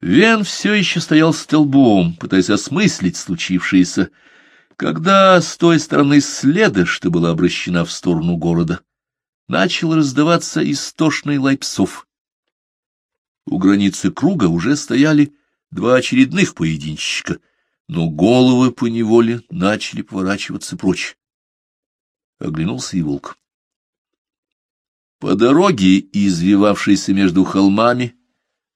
Вен все еще стоял столбом, пытаясь осмыслить случившееся, когда с той стороны следа, что была обращена в сторону города, начал раздаваться истошный лай псов. У границы круга уже стояли два очередных поединщика, но головы поневоле начали поворачиваться прочь. Оглянулся и волк. По дороге, извивавшейся между холмами,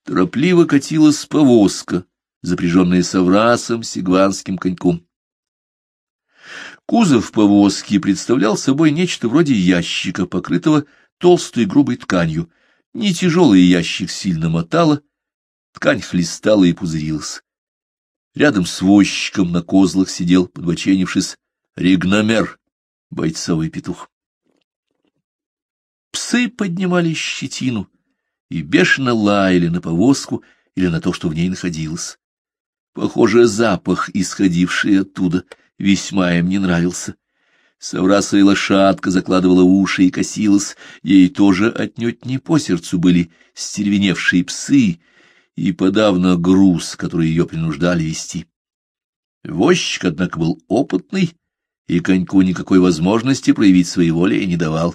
торопливо катилась повозка, запряженная соврасом сигванским коньком. Кузов повозки представлял собой нечто вроде ящика, покрытого толстой грубой тканью. Не тяжелый ящик сильно мотало, ткань хлестала и пузырилась. Рядом с возчиком на козлах сидел, подбоченившись, ригномер, бойцовый петух. Псы поднимали щетину и бешено лаяли на повозку или на то, что в ней находилось. Похоже, запах, исходивший оттуда, весьма им не нравился. Саврасовая лошадка закладывала уши и косилась, ей тоже отнюдь не по сердцу были стервеневшие псы и подавно груз, который ее принуждали вести. Возчик, однако, был опытный, и коньку никакой возможности проявить своей воли и не давал.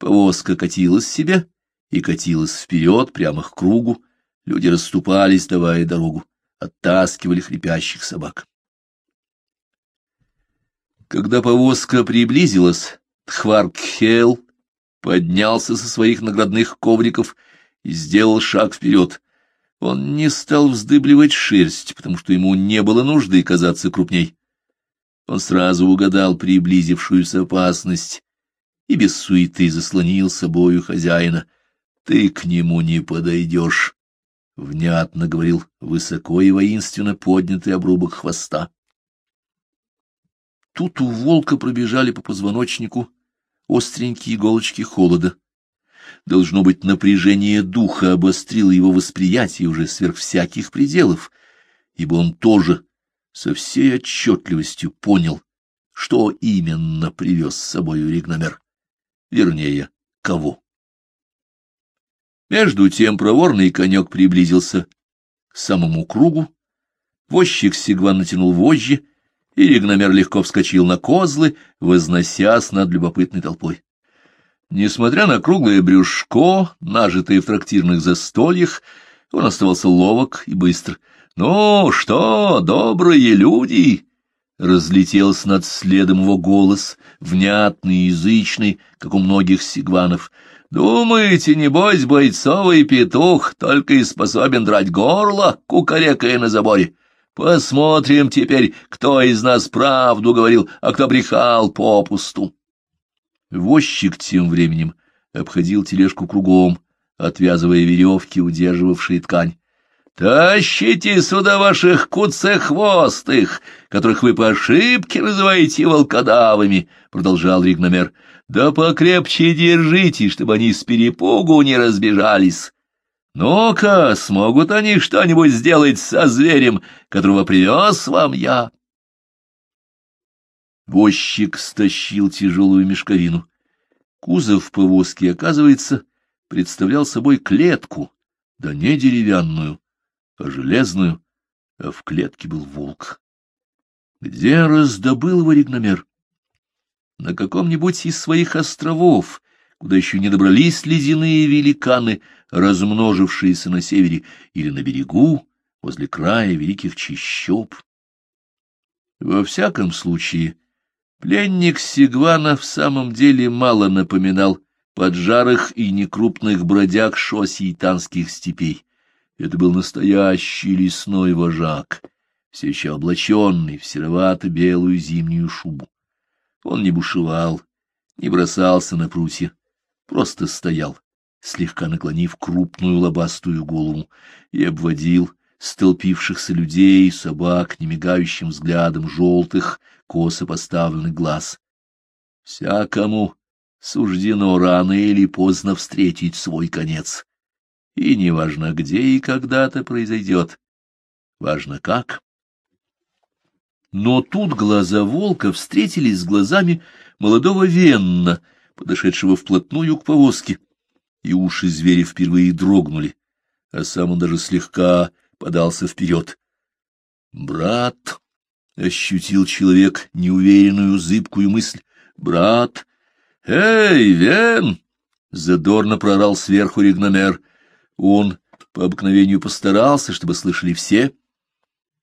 Повозка катилась себе и катилась вперед, прямо к кругу. Люди расступались, давая дорогу, оттаскивали хрипящих собак. Когда повозка приблизилась, Тхваркхел поднялся со своих наградных ковриков и сделал шаг вперед. Он не стал вздыбливать шерсть, потому что ему не было нужды казаться крупней. Он сразу угадал приблизившуюся опасность и без суеты заслонил собою хозяина. «Ты к нему не подойдешь», — внятно говорил высоко и воинственно поднятый обрубок хвоста. Тут у волка пробежали по позвоночнику остренькие иголочки холода. Должно быть, напряжение духа обострило его восприятие уже сверх всяких пределов, ибо он тоже со всей отчетливостью понял, что именно привез с собой Ригномер. Вернее, кого. Между тем проворный конек приблизился к самому кругу. Возчик Сигван натянул вожжи, и Ригномер легко вскочил на козлы, возносясь над любопытной толпой. Несмотря на круглое брюшко, нажитое в трактирных застольях, он оставался ловок и быстр — «Ну что, добрые люди!» Разлетелся над следом его голос, внятный, язычный, как у многих сигванов. «Думаете, небось, бойцовый петух только и способен драть горло, кукарекая на заборе? Посмотрим теперь, кто из нас правду говорил, а кто брехал попусту». Возчик тем временем обходил тележку кругом, отвязывая веревки, удерживавшие ткань. «Тащите сюда ваших куцехвостых, которых вы по ошибке называете волкодавами», — продолжал Ригномер. «Да покрепче держите, чтобы они с перепугу не разбежались. Ну-ка, смогут они что-нибудь сделать со зверем, которого привез вам я?» Возчик стащил тяжелую мешковину. Кузов повозки, оказывается, представлял собой клетку, да не деревянную, а железную, а в клетке был волк. Где раздобыл его ригномер? На каком-нибудь из своих островов, куда еще не добрались ледяные великаны, размножившиеся на севере, или на берегу, возле края великих чащоб. Во всяком случае, пленник Сигвана в самом деле мало напоминал поджарых и некрупных бродяг шосейтанских степей. Это был настоящий лесной вожак, все еще облаченный в серовато-белую зимнюю шубу. Он не бушевал, не бросался на прутья, просто стоял, слегка наклонив крупную лобастую голову, и обводил столпившихся людей собак немигающим взглядом желтых, косо поставленных глаз. Всякому суждено рано или поздно встретить свой конец и не важно, где и когда это произойдет. Важно как. Но тут глаза волка встретились с глазами молодого Венна, подошедшего вплотную к повозке, и уши зверя впервые дрогнули, а сам он даже слегка подался вперед. «Брат!» — ощутил человек неуверенную, зыбкую мысль. «Брат!» «Эй, Вен!» — задорно прорал сверху ригномер. Он по обыкновению постарался, чтобы слышали все.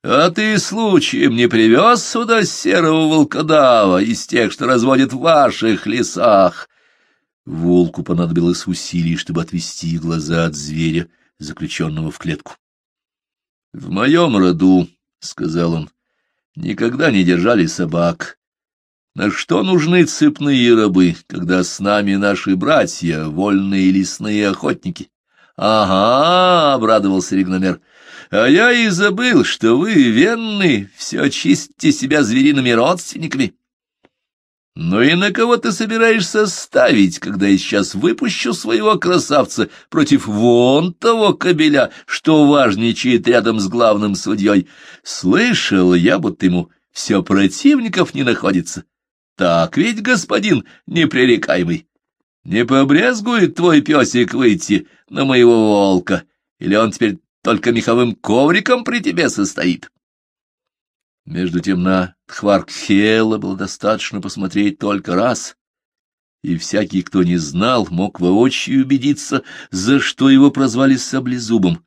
«А ты случаем не привез сюда серого волкодава из тех, что разводят в ваших лесах?» Волку понадобилось усилий, чтобы отвести глаза от зверя, заключенного в клетку. — В моем роду, — сказал он, — никогда не держали собак. На что нужны цепные рабы, когда с нами наши братья, вольные лесные охотники? — Ага, — обрадовался Ригномер, — а я и забыл, что вы, венны, все чистите себя звериными родственниками. Ну и на кого ты собираешься ставить, когда я сейчас выпущу своего красавца против вон того кобеля, что важничает рядом с главным судьей? Слышал я, будто ему все противников не находится. Так ведь, господин непререкаемый, не побрезгует твой песик выйти на моего волка, или он теперь только меховым ковриком при тебе состоит? Между тем на Тхваркхела было достаточно посмотреть только раз, и всякий, кто не знал, мог воочию убедиться, за что его прозвали саблезубом.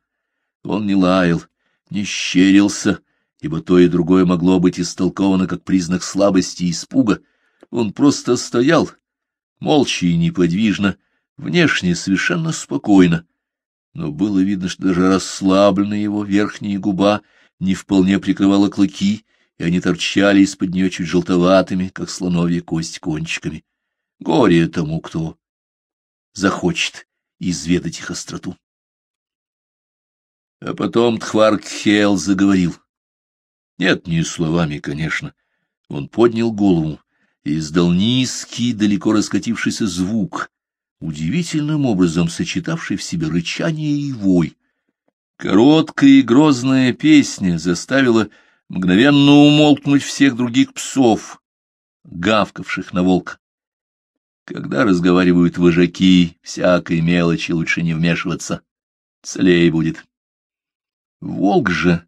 Он не лаял, не щерился, ибо то и другое могло быть истолковано как признак слабости и испуга. Он просто стоял, молча и неподвижно, внешне совершенно спокойно, но было видно, что даже расслабленная его верхняя губа не вполне прикрывала клыки, и они торчали из-под нее чуть желтоватыми, как слоновья кость, кончиками. Горе тому, кто захочет изведать их остроту. А потом Тхваркхел заговорил. Нет, не словами, конечно. Он поднял голову и издал низкий, далеко раскатившийся звук, удивительным образом сочетавший в себе рычание и вой. Короткая и грозная песня заставила мгновенно умолкнуть всех других псов, гавкавших на волка. Когда разговаривают вожаки, всякой мелочи лучше не вмешиваться, целей будет. Волк же,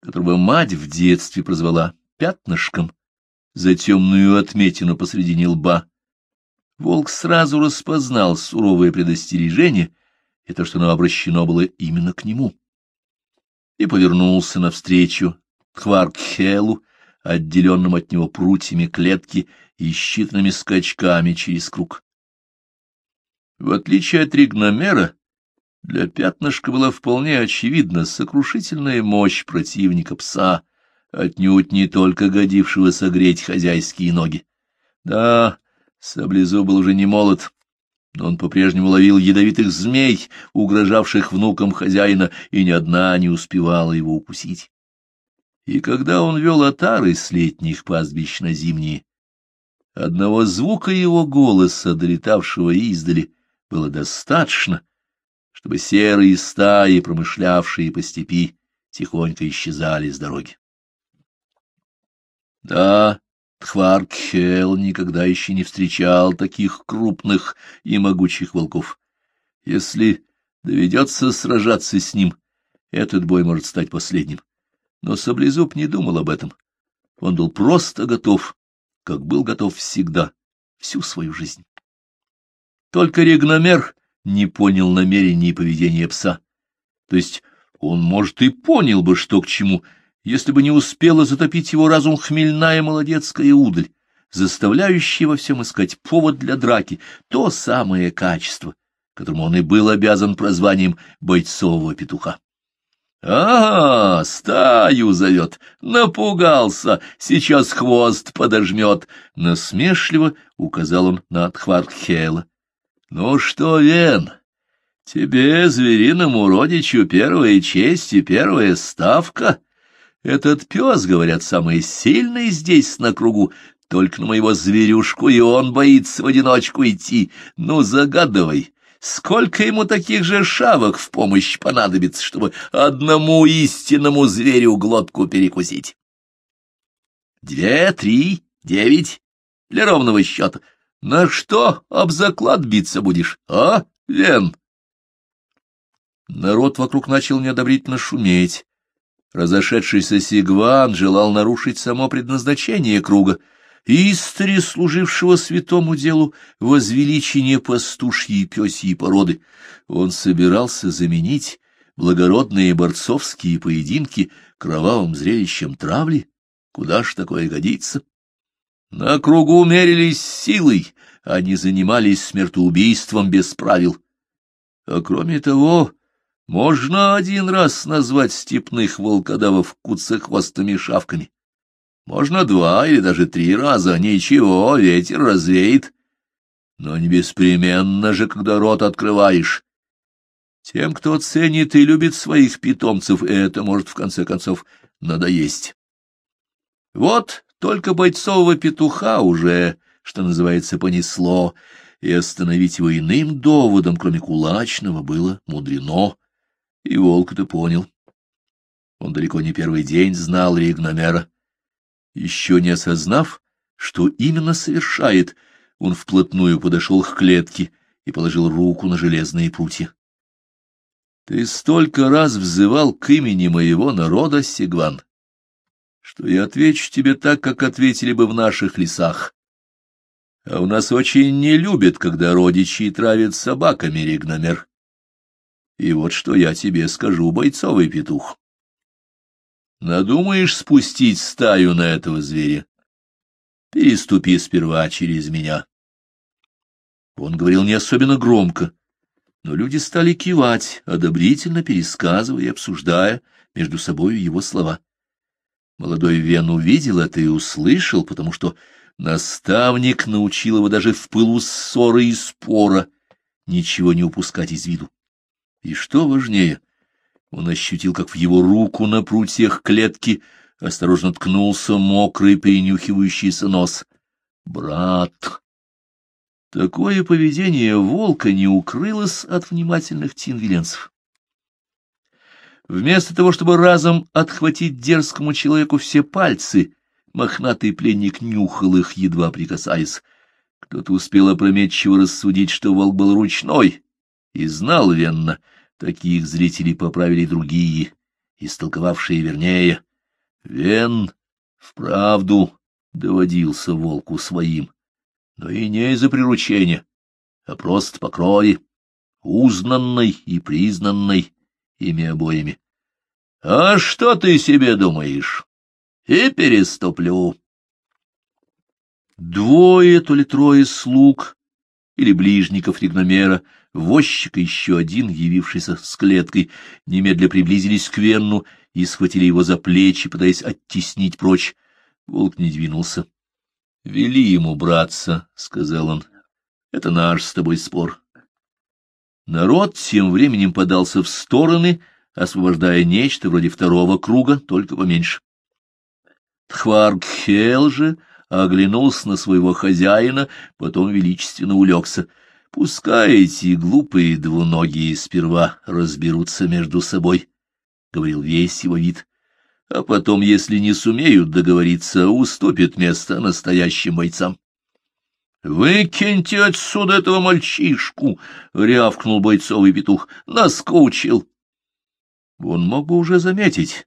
которого мать в детстве прозвала пятнышком, за темную отметину посредине лба, волк сразу распознал суровое предостережение и то, что оно обращено было именно к нему, и повернулся навстречу Хваркхелу, отделенным от него прутьями клетки и считанными скачками через круг. В отличие от ригномера, для пятнышка была вполне очевидна сокрушительная мощь противника пса, отнюдь не только годившего согреть хозяйские ноги. Да, Саблезуб был уже не молод, но он по-прежнему ловил ядовитых змей, угрожавших внукам хозяина, и ни одна не успевала его укусить. И когда он вел отары с летних пастбищ на зимние, одного звука его голоса, долетавшего издали, было достаточно, чтобы серые стаи, промышлявшие по степи, тихонько исчезали с дороги. Да, Тхваркхел никогда еще не встречал таких крупных и могучих волков. Если доведется сражаться с ним, этот бой может стать последним. Но Саблезуб не думал об этом. Он был просто готов, как был готов всегда, всю свою жизнь. Только регномер не понял намерений и поведения пса. То есть он, может, и понял бы, что к чему, если бы не успела затопить его разум хмельная молодецкая удаль, заставляющая во всем искать повод для драки, то самое качество, которому он и был обязан прозванием бойцового петуха. «Ага, стаю зовет, напугался, сейчас хвост подожмет», — насмешливо указал он на Тхвархела. «Ну что, Вен, тебе, звериному родичу, первая честь и первая ставка? Этот пес, говорят, самый сильный здесь на кругу, только на моего зверюшку и он боится в одиночку идти. Ну, загадывай». Сколько ему таких же шавок в помощь понадобится, чтобы одному истинному зверю глотку перекусить? Две, три, девять для ровного счета. На что об заклад биться будешь, а, Вен? Народ вокруг начал неодобрительно шуметь. Разошедшийся Сигван желал нарушить само предназначение круга, истори, служившего святому делу возвеличение пастушьей и пёсьей породы. Он собирался заменить благородные борцовские поединки кровавым зрелищем травли. Куда ж такое годится? На кругу мерились силой, они занимались смертоубийством без правил. А кроме того, можно один раз назвать степных волкодавов куцехвостыми шавками. Можно два или даже три раза, ничего, ветер развеет. Но не беспременно же, когда рот открываешь. Тем, кто ценит и любит своих питомцев, это может, в конце концов, надоесть. Вот только бойцового петуха уже, что называется, понесло, и остановить его иным доводом, кроме кулачного, было мудрено. И волк это понял. Он далеко не первый день знал Ригномера. Еще не осознав, что именно совершает, он вплотную подошел к клетке и положил руку на железные прутья. — Ты столько раз взывал к имени моего народа, Сигван, что я отвечу тебе так, как ответили бы в наших лесах. А у нас очень не любят, когда родичи травят собаками, Ригномер. И вот что я тебе скажу, бойцовый петух. Надумаешь спустить стаю на этого зверя? Переступи сперва через меня. Он говорил не особенно громко, но люди стали кивать, одобрительно пересказывая и обсуждая между собой его слова. Молодой Вен увидел это и услышал, потому что наставник научил его даже в пылу ссоры и спора ничего не упускать из виду. И что важнее, он ощутил, как в его руку на прутьях клетки осторожно ткнулся мокрый принюхивающийся нос. «Брат!» Такое поведение волка не укрылось от внимательных тинвиленцев. Вместо того, чтобы разом отхватить дерзкому человеку все пальцы, мохнатый пленник нюхал их, едва прикасаясь. Кто-то успел опрометчиво рассудить, что волк был ручной, и знал венно, таких зрителей поправили другие, истолковавшие вернее. Вен вправду доводился волку своим, но и не из-за приручения, а просто по крови, узнанной и признанной ими обоими. — А что ты себе думаешь? И переступлю. Двое, то ли трое слуг или ближников Ригномера — возчик и еще один, явившийся с клеткой, немедля приблизились к Венну и схватили его за плечи, пытаясь оттеснить прочь. Волк не двинулся. — Вели ему, браться, — сказал он. — Это наш с тобой спор. Народ тем временем подался в стороны, освобождая нечто вроде второго круга, только поменьше. Тхваргхел же оглянулся на своего хозяина, потом величественно улегся — Пускай эти глупые двуногие сперва разберутся между собой, — говорил весь его вид, — а потом, если не сумеют договориться, уступят место настоящим бойцам. — Выкиньте отсюда этого мальчишку! — рявкнул бойцовый петух. — Наскучил! Он мог бы уже заметить,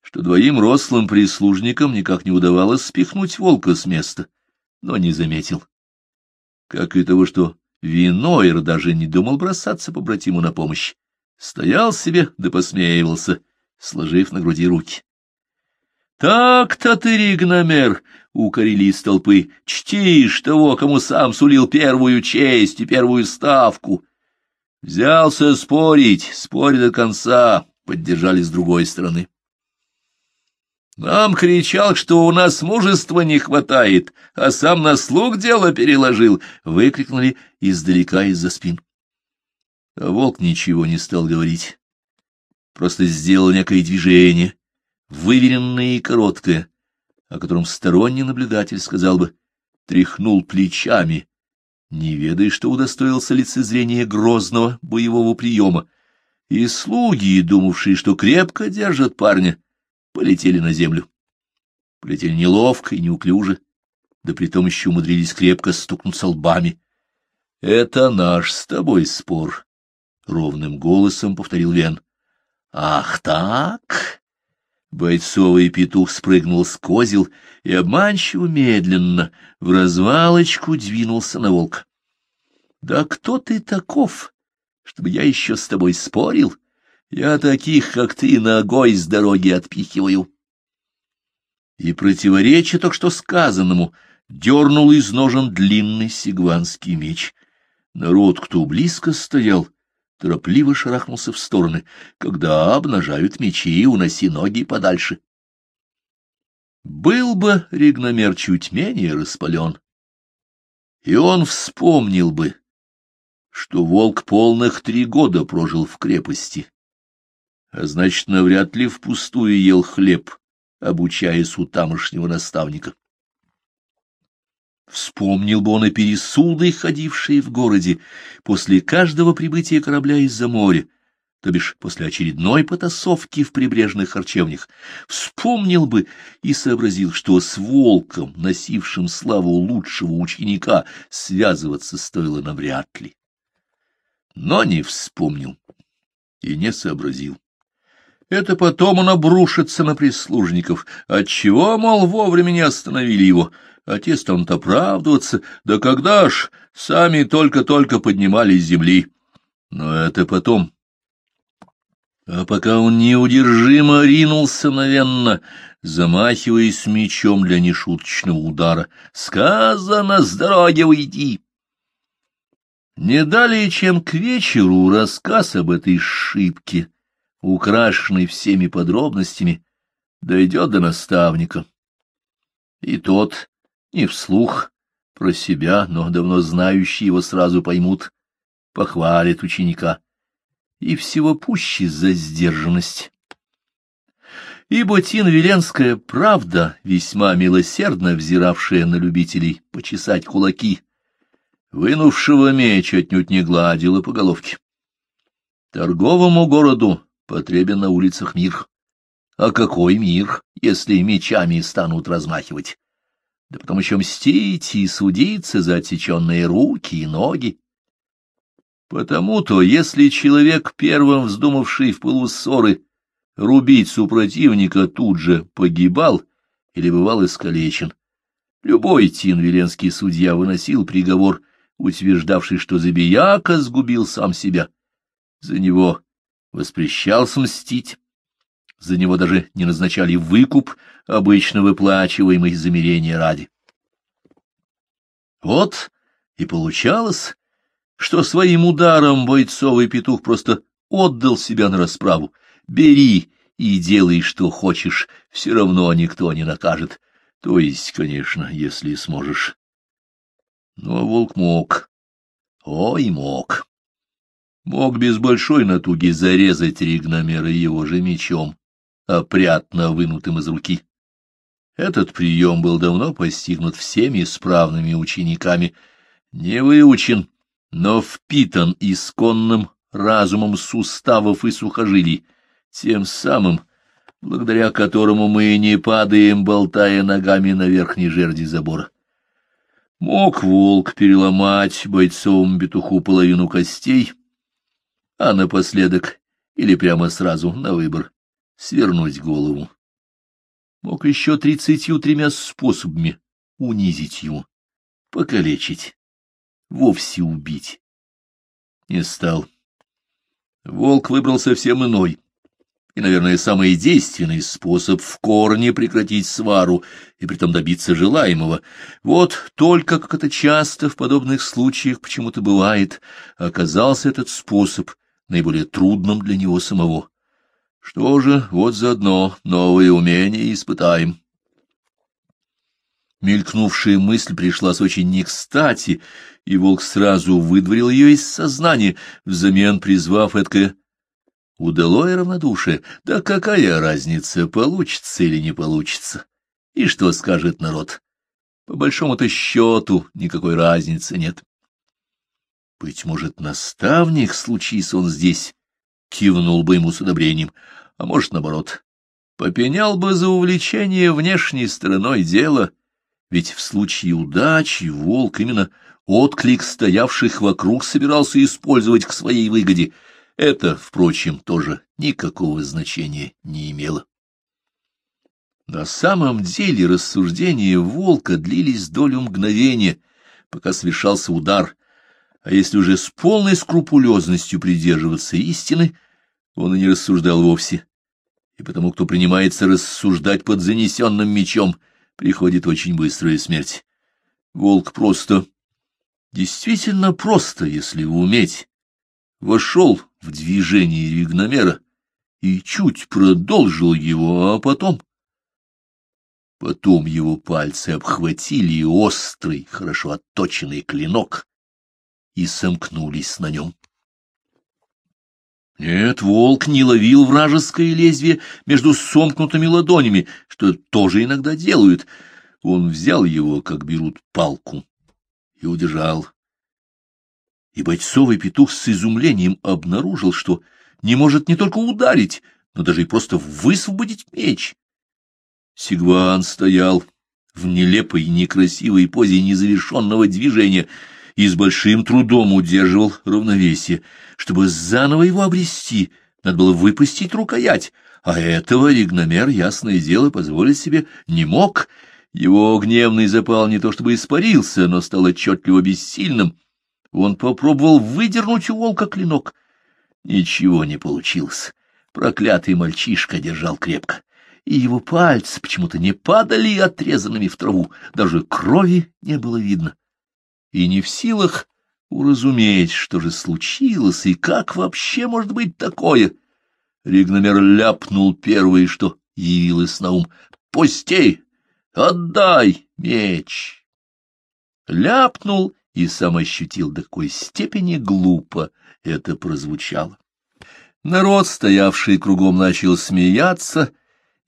что двоим рослым прислужникам никак не удавалось спихнуть волка с места, но не заметил. Как и того, что Винойр даже не думал бросаться по братиму на помощь. Стоял себе да посмеивался, сложив на груди руки. — Так-то ты, Ригномер, — укорили из толпы, — чтишь того, кому сам сулил первую честь и первую ставку. Взялся спорить, спорить до конца, — поддержали с другой стороны. Нам кричал, что у нас мужества не хватает, а сам на слуг дело переложил, — выкрикнули издалека из-за спин. А волк ничего не стал говорить, просто сделал некое движение, выверенное и короткое, о котором сторонний наблюдатель сказал бы, тряхнул плечами, не ведая, что удостоился лицезрения грозного боевого приема, и слуги, думавшие, что крепко держат парня, полетели на землю. Полетели неловко и неуклюже, да притом еще умудрились крепко стукнуться лбами. Это наш с тобой спор. ровным голосом повторил Вен. Ах так! Бойцовый петух спрыгнул с козел и обманчиво медленно в развалочку двинулся на волк. Да кто ты таков, чтобы я еще с тобой спорил? Я таких, как ты, ногой с дороги отпихиваю. И противоречие только что сказанному дернул из ножен длинный сигванский меч. Народ, кто близко стоял, торопливо шарахнулся в стороны. Когда обнажают мечи, уноси ноги подальше. Был бы Ригномер чуть менее распален, и он вспомнил бы, что волк полных три года прожил в крепости, а значит, навряд ли впустую ел хлеб, обучаясь у тамошнего наставника. Вспомнил бы он и пересуды, ходившие в городе после каждого прибытия корабля из-за моря, то бишь после очередной потасовки в прибрежных харчевнях. Вспомнил бы и сообразил, что с волком, носившим славу лучшего ученика, связываться стоило навряд ли но не вспомнил и не сообразил. Это потом он обрушится на прислужников. Отчего, мол, вовремя не остановили его? Отец станут оправдываться. Да когда ж, сами только-только поднимались с земли. Но это потом. А пока он неудержимо ринулся навенно, замахиваясь мечом для нешуточного удара. «Сказано, с дороги уйди!» Не далее, чем к вечеру, рассказ об этой шибке, украшенный всеми подробностями, дойдет до наставника. И тот, не вслух, про себя, но давно знающие его сразу поймут, похвалит ученика. И всего пуще за сдержанность. Ибо Тин-Веленская правда, весьма милосердно взиравшая на любителей почесать кулаки, — вынувшего меч отнюдь не гладила по головке. Торговому городу потребен на улицах мир. А какой мир, если мечами станут размахивать? Да потом еще мстить и судиться за отсеченные руки и ноги. Потому-то, если человек, первым вздумавший в пылу ссоры, рубить супротивника, тут же погибал или бывал искалечен, любой тин-веленский судья выносил приговор — утверждавший, что Забияка сгубил сам себя. За него воспрещался мстить, за него даже не назначали выкуп, обычно выплачиваемый замерения ради. Вот и получалось, что своим ударом бойцовый петух просто отдал себя на расправу. Бери и делай, что хочешь, все равно никто не накажет. То есть, конечно, если сможешь. Но волк мог. Ой, мог. Мог без большой натуги зарезать Ригномера его же мечом, опрятно вынутым из руки. Этот прием был давно постигнут всеми справными учениками, не выучен, но впитан исконным разумом суставов и сухожилий, тем самым, благодаря которому мы не падаем, болтая ногами на верхней жерди забора. Мог волк переломать бойцовому петуху половину костей, а напоследок, или прямо сразу, на выбор, свернуть голову. Мог еще тридцатью тремя способами унизить его, покалечить, вовсе убить. Не стал. Волк выбрал совсем иной, и, наверное, самый действенный способ в корне прекратить свару и притом добиться желаемого. Вот только, как это часто в подобных случаях почему-то бывает, оказался этот способ наиболее трудным для него самого. Что же, вот заодно новые умения испытаем. Мелькнувшая мысль пришлась очень не кстати, и волк сразу выдворил ее из сознания, взамен призвав эткое Удалое равнодушие. Да какая разница, получится или не получится? И что скажет народ? По большому-то счету никакой разницы нет. Быть может, наставник, случись он здесь, кивнул бы ему с одобрением, а может, наоборот, попенял бы за увлечение внешней стороной дела, ведь в случае удачи волк именно отклик стоявших вокруг собирался использовать к своей выгоде — Это, впрочем, тоже никакого значения не имело. На самом деле рассуждения волка длились долю мгновения, пока совершался удар, а если уже с полной скрупулезностью придерживаться истины, он и не рассуждал вовсе. И потому, кто принимается рассуждать под занесенным мечом, приходит очень быстрая смерть. Волк просто, действительно просто, если уметь, вошел в движение ригномера и чуть продолжил его, а потом... Потом его пальцы обхватили острый, хорошо отточенный клинок и сомкнулись на нем. Нет, волк не ловил вражеское лезвие между сомкнутыми ладонями, что тоже иногда делают. Он взял его, как берут палку, и удержал. И бойцовый петух с изумлением обнаружил, что не может не только ударить, но даже и просто высвободить меч. Сигван стоял в нелепой, некрасивой позе незавершенного движения и с большим трудом удерживал равновесие. Чтобы заново его обрести, надо было выпустить рукоять, а этого Ригномер, ясное дело, позволить себе не мог. Его гневный запал не то чтобы испарился, но стал отчетливо бессильным. Он попробовал выдернуть у волка клинок. Ничего не получилось. Проклятый мальчишка держал крепко и его пальцы почему-то не падали отрезанными в траву, даже крови не было видно. И не в силах уразуметь, что же случилось и как вообще может быть такое. Ригномер ляпнул первое, что явилось на ум. «Пусти! Отдай меч!» Ляпнул и сам ощутил до какой степени глупо это прозвучало. Народ, стоявший кругом, начал смеяться,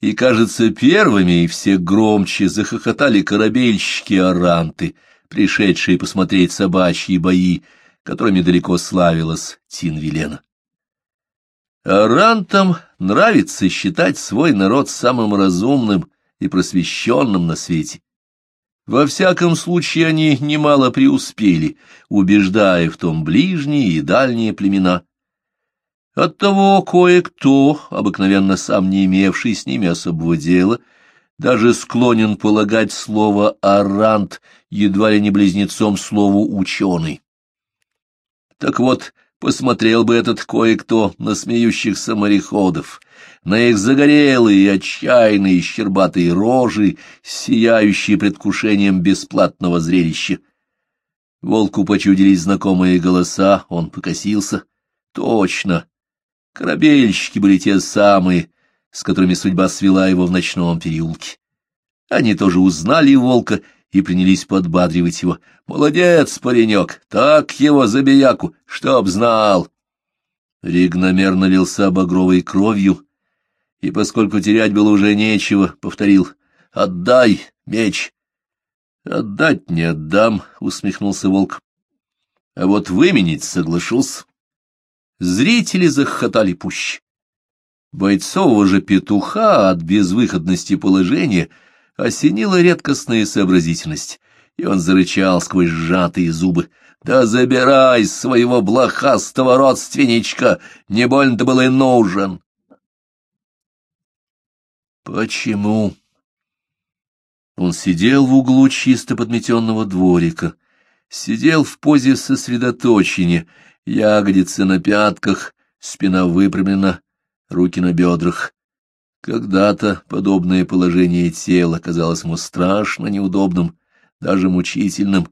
и, кажется, первыми и все громче захохотали корабельщики-оранты, пришедшие посмотреть собачьи бои, которыми далеко славилась Тинвилена. Арантам нравится считать свой народ самым разумным и просвещенным на свете. Во всяком случае, они немало преуспели, убеждая в том ближние и дальние племена, Оттого кое-кто, обыкновенно сам не имевший с ними особого дела, даже склонен полагать слово «арант» едва ли не близнецом слову «ученый». Так вот, посмотрел бы этот кое-кто на смеющихся мореходов, на их загорелые, отчаянные, щербатые рожи, сияющие предвкушением бесплатного зрелища. Волку почудились знакомые голоса, он покосился. Точно, Корабельщики были те самые, с которыми судьба свела его в ночном переулке. Они тоже узнали волка и принялись подбадривать его. «Молодец, паренек, так его забияку, чтоб знал!» Ригномер налился багровой кровью, и, поскольку терять было уже нечего, повторил «Отдай меч!» «Отдать не отдам», — усмехнулся волк. «А вот выменить соглашусь». Зрители захохотали пуще. Бойцового же петуха от безвыходности положения осенила редкостная сообразительность, и он зарычал сквозь сжатые зубы. «Да забирай своего блохастого родственничка, не больно-то был и нужен!» «Почему?» Он сидел в углу чисто подметенного дворика, сидел в позе сосредоточения ягодицы на пятках, спина выпрямлена, руки на бедрах. Когда-то подобное положение тела казалось ему страшно неудобным, даже мучительным,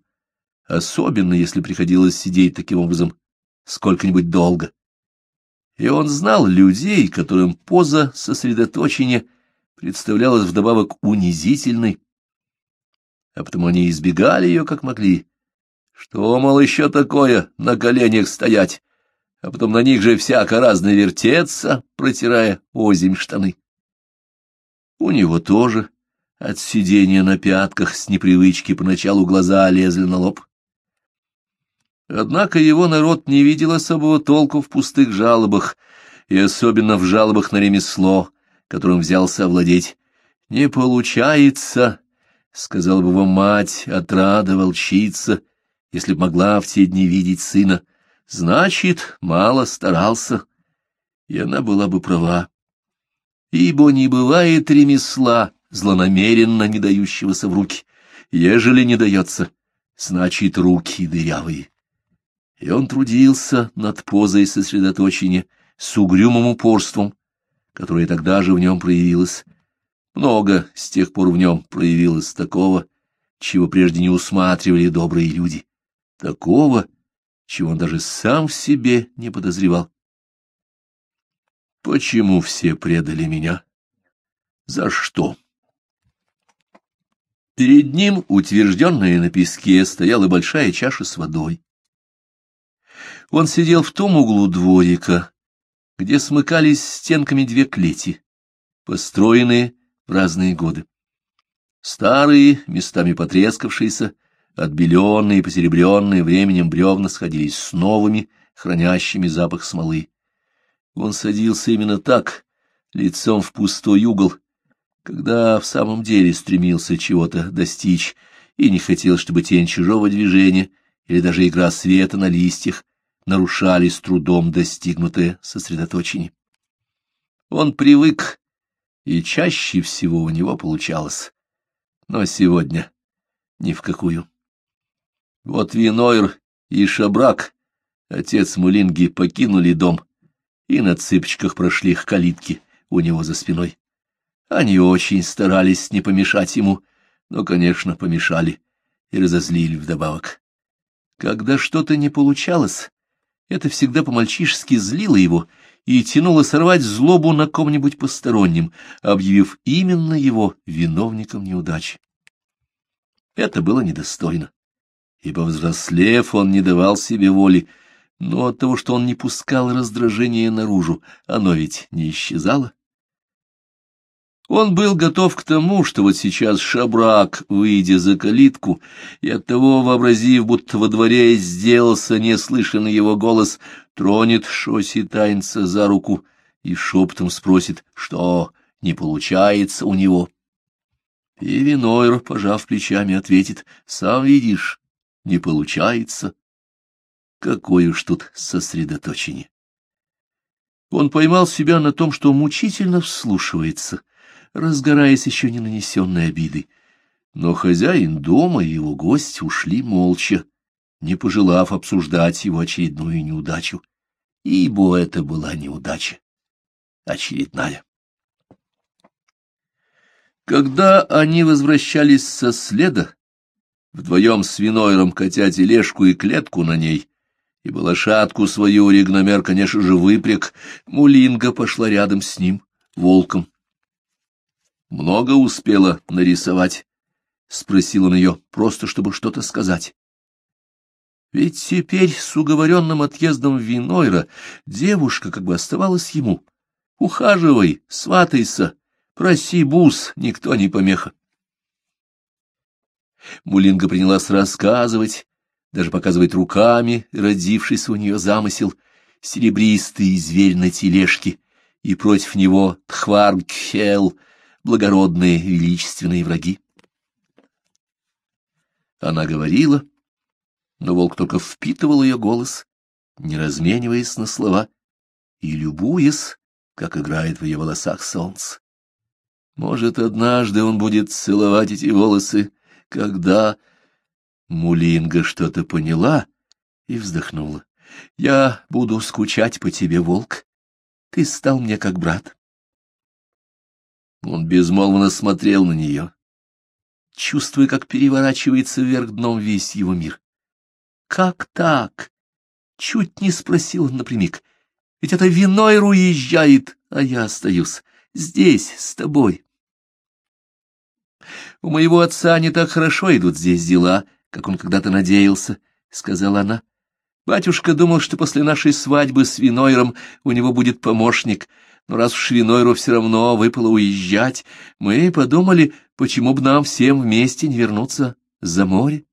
особенно если приходилось сидеть таким образом сколько-нибудь долго. И он знал людей, которым поза сосредоточения представлялась вдобавок унизительной, а потому они избегали ее как могли, что, мол, еще такое на коленях стоять, а потом на них же всяко разно вертеться, протирая озимь штаны. У него тоже от сидения на пятках с непривычки поначалу глаза лезли на лоб. Однако его народ не видел особого толку в пустых жалобах, и особенно в жалобах на ремесло, которым взялся овладеть. «Не получается», — сказала бы его мать, отрада волчица, если б могла в те дни видеть сына. Значит, мало старался, и она была бы права. Ибо не бывает ремесла, злонамеренно не дающегося в руки. Ежели не дается, значит, руки дырявые. И он трудился над позой сосредоточения с угрюмым упорством, которое тогда же в нем проявилось. Много с тех пор в нем проявилось такого, чего прежде не усматривали добрые люди. Такого, чего он даже сам в себе не подозревал. Почему все предали меня? За что? Перед ним, утвержденная на песке, стояла большая чаша с водой. Он сидел в том углу дворика, где смыкались стенками две клети, построенные в разные годы. Старые, местами потрескавшиеся, отбеленные и посеребренные временем бревна сходились с новыми, хранящими запах смолы. Он садился именно так, лицом в пустой угол, когда в самом деле стремился чего-то достичь и не хотел, чтобы тень чужого движения или даже игра света на листьях нарушали с трудом достигнутое сосредоточение. Он привык, и чаще всего у него получалось, но сегодня ни в какую. Вот Винойр и Шабрак, отец Мулинги, покинули дом и на цыпочках прошли к калитке у него за спиной. Они очень старались не помешать ему, но, конечно, помешали и разозлили вдобавок. Когда что-то не получалось, это всегда по-мальчишески злило его и тянуло сорвать злобу на ком-нибудь постороннем, объявив именно его виновником неудачи. Это было недостойно, ибо, взрослев, он не давал себе воли, но от того, что он не пускал раздражение наружу, оно ведь не исчезало. Он был готов к тому, что вот сейчас шабрак, выйдя за калитку, и оттого, вообразив, будто во дворе сделался неслышанный его голос, тронет Шоси Тайнца за руку и шепотом спросит, что не получается у него. И Винойр, пожав плечами, ответит, «Сам видишь, не получается». Какое уж тут сосредоточение! Он поймал себя на том, что мучительно вслушивается — разгораясь еще не нанесенной обидой. Но хозяин дома и его гость ушли молча, не пожелав обсуждать его очередную неудачу, ибо это была неудача очередная. Когда они возвращались со следа, вдвоем с Винойром катя тележку и клетку на ней, ибо лошадку свою Ригномер, конечно же, выпряг, Мулинга пошла рядом с ним, волком. Много успела нарисовать? — спросил он ее, просто чтобы что-то сказать. Ведь теперь с уговоренным отъездом Винойра девушка как бы оставалась ему. Ухаживай, сватайся, проси бус, никто не помеха. Мулинга принялась рассказывать, даже показывать руками родившийся у нее замысел, серебристый зверь на тележке, и против него Тхваргхел — благородные величественные враги. Она говорила, но волк только впитывал ее голос, не размениваясь на слова и любуясь, как играет в ее волосах солнце. Может, однажды он будет целовать эти волосы, когда... Мулинга что-то поняла и вздохнула. «Я буду скучать по тебе, волк. Ты стал мне как брат». Он безмолвно смотрел на нее, чувствуя, как переворачивается вверх дном весь его мир. «Как так?» — чуть не спросил он напрямик. «Ведь это виной уезжает, а я остаюсь здесь, с тобой». «У моего отца не так хорошо идут здесь дела, как он когда-то надеялся», — сказала она. «Батюшка думал, что после нашей свадьбы с Винойром у него будет помощник» но раз уж Винойру все равно выпало уезжать, мы подумали, почему бы нам всем вместе не вернуться за море.